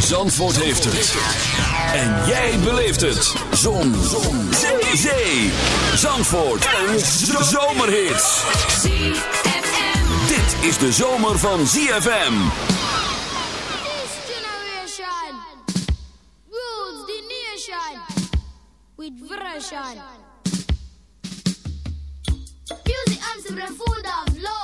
Zandvoort heeft het. En jij beleeft het. Zon. Zon. Zee. Zee. Zandvoort. Een zomerhit. Dit is de zomer van ZFM. This generation rules the nation with version. Music and the food of love.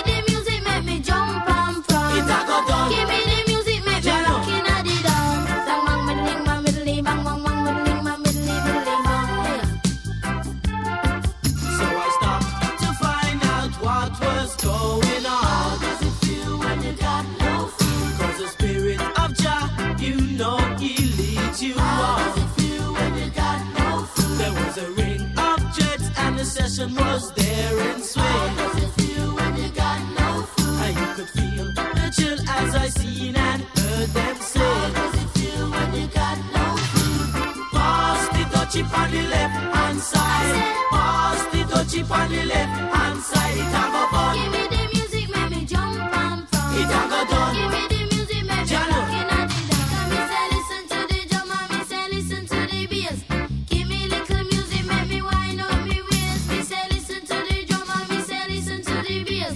The on the left hand side. Pass the dutchie on the left hand side. It a go Give me the music, make me jump and from. It a go done. Give me the music, make me Jano. look in at the dance. Me say listen to the drum and me say listen to the bass. Give me little music, make me wind up me waist. Me say listen to the drum and me say listen to the bass.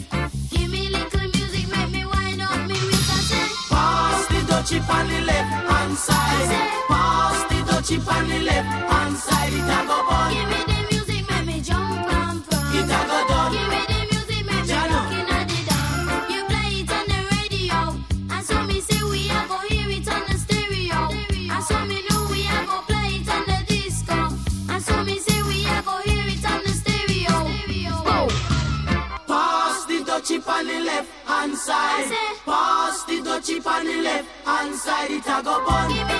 Give me little music, make me wind up me waist. I say Pass the dutchie on the left hand side. Pass the dutchie on the left where it a go burn.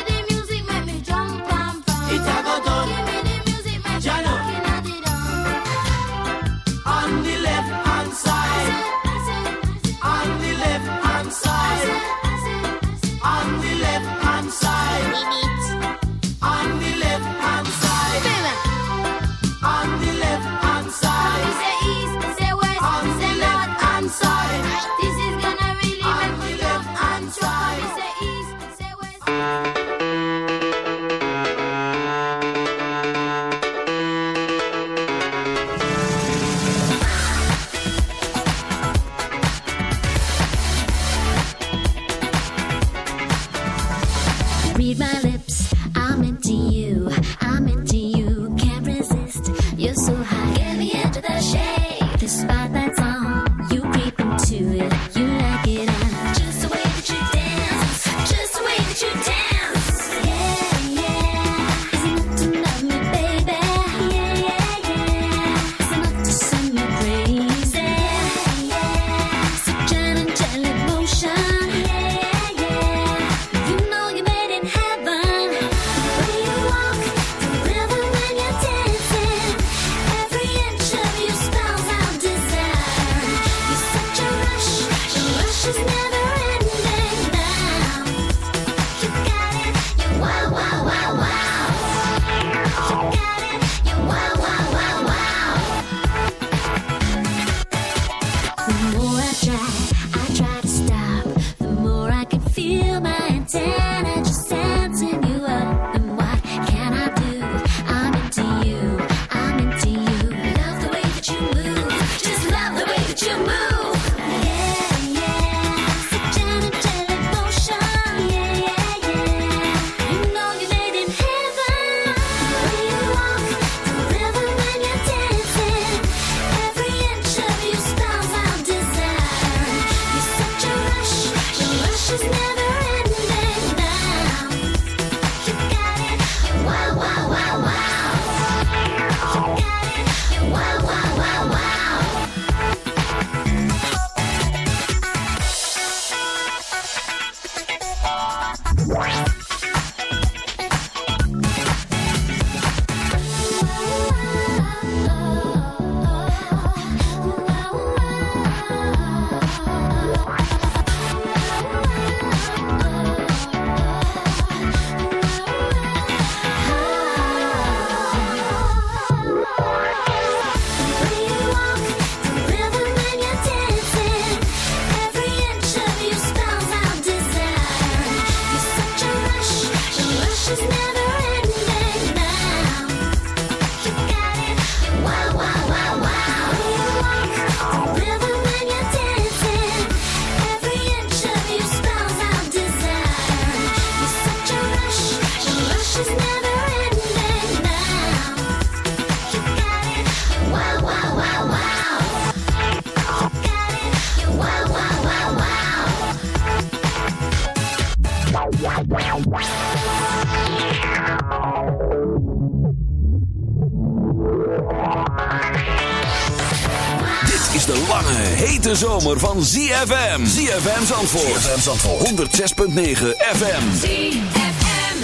Lange, hete zomer van ZFM. ZFM Zandvoort. ZFM Zandvoort. 106.9 FM. ZFM.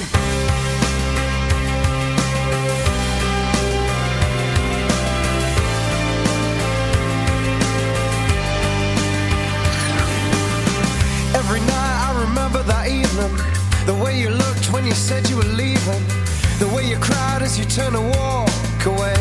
Every night I remember that evening The way you looked when you said you were leaving The way you cried as you turned to walk away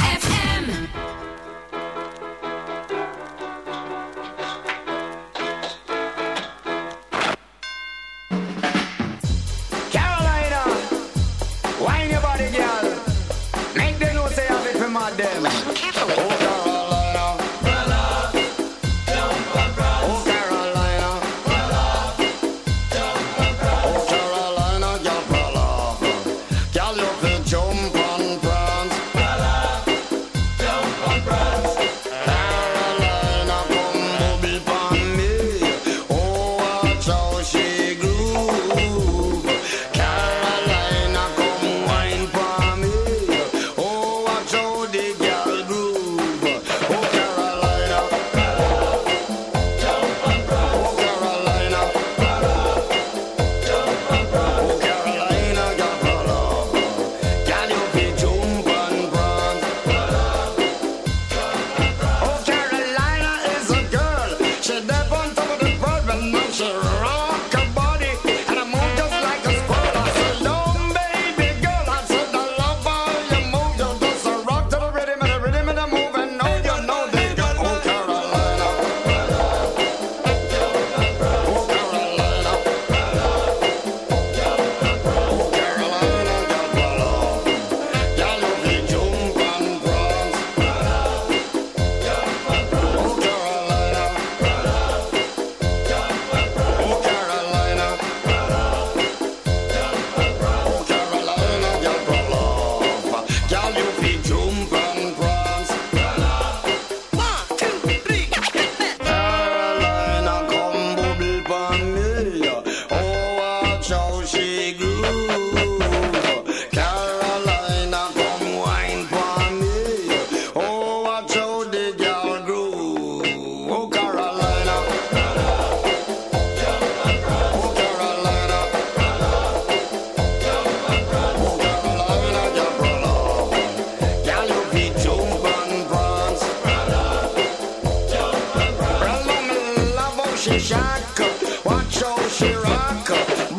she shock up. Watch how she rock up.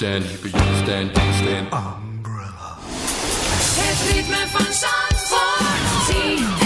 stand, you stand, stand. Umbrella. Het ritme van Zandvoort.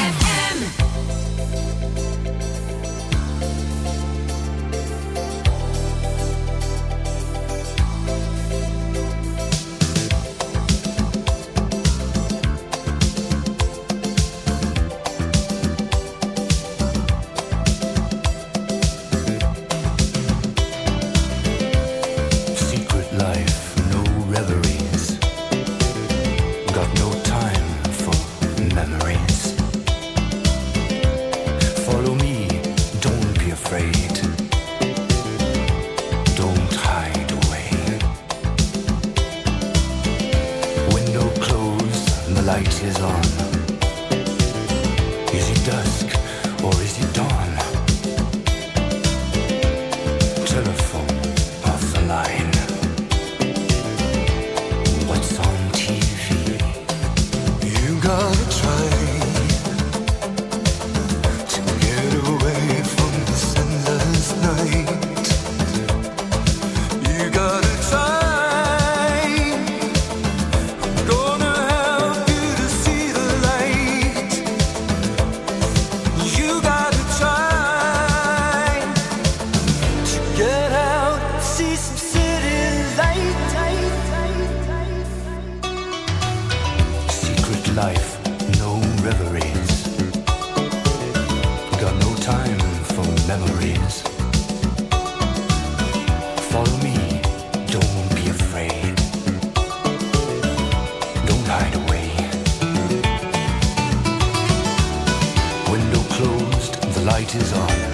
light is on.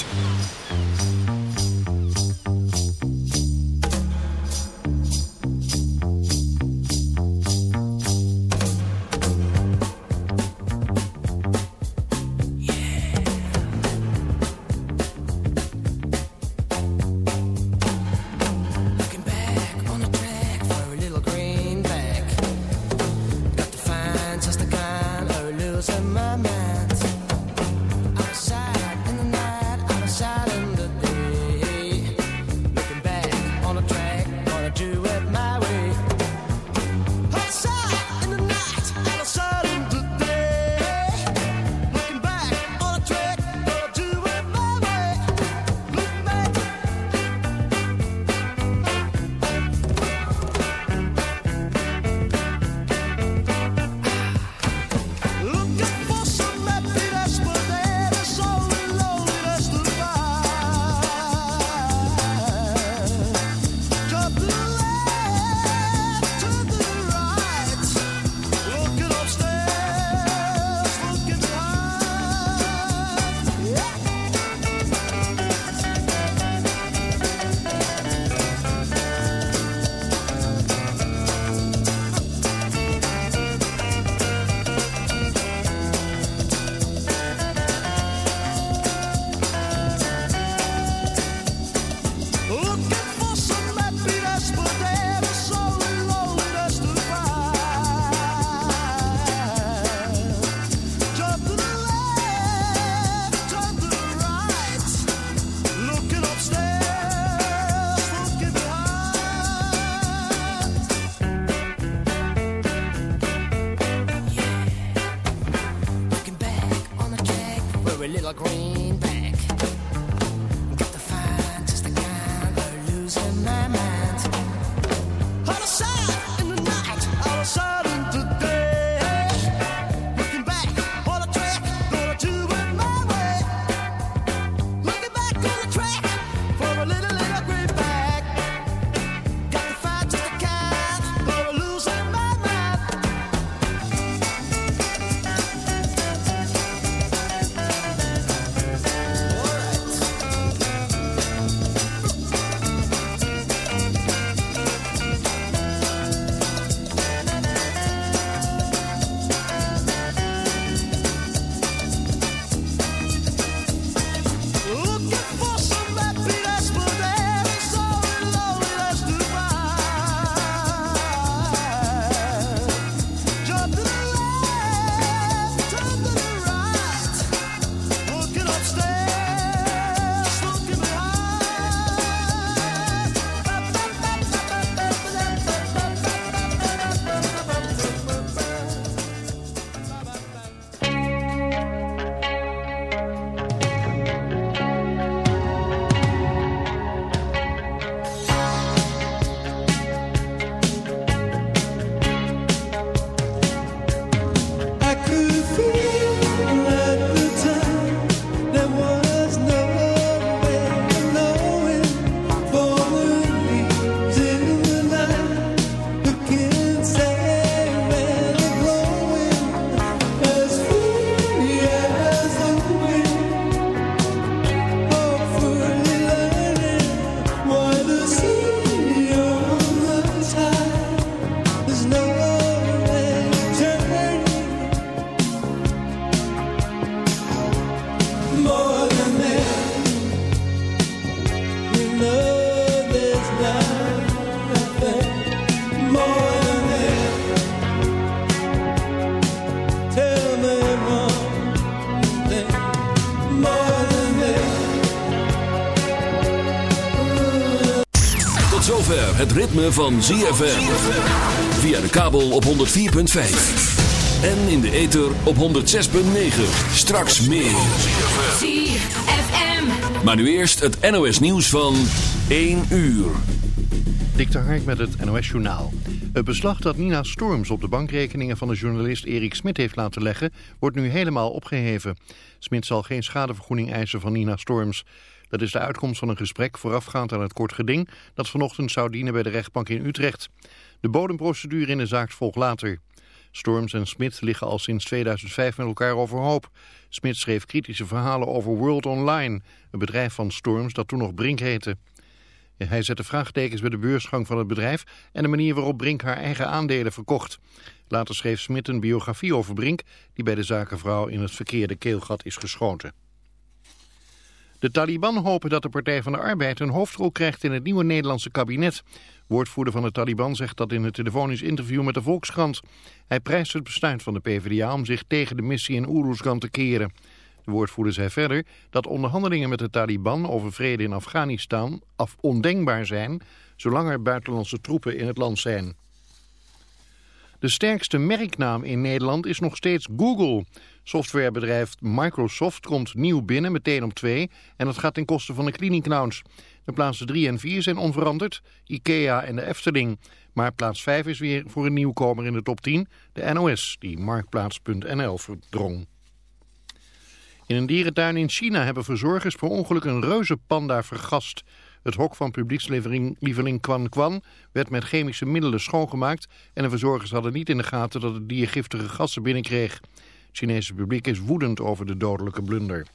Ritme van ZFM. Via de kabel op 104.5. En in de ether op 106.9. Straks meer. ZFM. Maar nu eerst het NOS nieuws van 1 uur. Dik de Hark met het NOS Journaal. Het beslag dat Nina Storms op de bankrekeningen van de journalist Erik Smit heeft laten leggen... wordt nu helemaal opgeheven. Smit zal geen schadevergoeding eisen van Nina Storms. Dat is de uitkomst van een gesprek voorafgaand aan het kort geding... dat vanochtend zou dienen bij de rechtbank in Utrecht. De bodemprocedure in de zaak volgt later. Storms en Smit liggen al sinds 2005 met elkaar overhoop. Smit schreef kritische verhalen over World Online... een bedrijf van Storms dat toen nog Brink heette. Hij zette vraagtekens bij de beursgang van het bedrijf en de manier waarop Brink haar eigen aandelen verkocht. Later schreef Smit een biografie over Brink die bij de zakenvrouw in het verkeerde keelgat is geschoten. De Taliban hopen dat de Partij van de Arbeid een hoofdrol krijgt in het nieuwe Nederlandse kabinet. Woordvoerder van de Taliban zegt dat in een telefonisch interview met de Volkskrant. Hij prijst het besluit van de PvdA om zich tegen de missie in Oeruzgan te keren. De woordvoerder zei verder dat onderhandelingen met de Taliban over vrede in Afghanistan af ondenkbaar zijn zolang er buitenlandse troepen in het land zijn. De sterkste merknaam in Nederland is nog steeds Google. Softwarebedrijf Microsoft komt nieuw binnen, meteen op twee. En dat gaat ten koste van de Clowns. De plaatsen 3 en 4 zijn onveranderd, IKEA en de Efteling. Maar plaats 5 is weer voor een nieuwkomer in de top 10, de NOS, die Marktplaats.nl verdrong. In een dierentuin in China hebben verzorgers per ongeluk een reuzenpanda vergast. Het hok van publiekslieveling Kwan Kwan werd met chemische middelen schoongemaakt... en de verzorgers hadden niet in de gaten dat het dier giftige gassen binnenkreeg. Het Chinese publiek is woedend over de dodelijke blunder.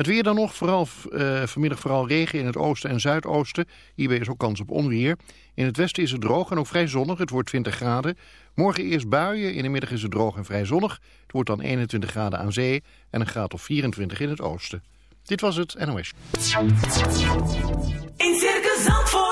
Het weer dan nog, vooral, eh, vanmiddag vooral regen in het oosten en zuidoosten. Hierbij is ook kans op onweer. In het westen is het droog en ook vrij zonnig. Het wordt 20 graden. Morgen eerst buien. In de middag is het droog en vrij zonnig. Het wordt dan 21 graden aan zee en een graad of 24 in het oosten. Dit was het NOS. In Circus Zandvoort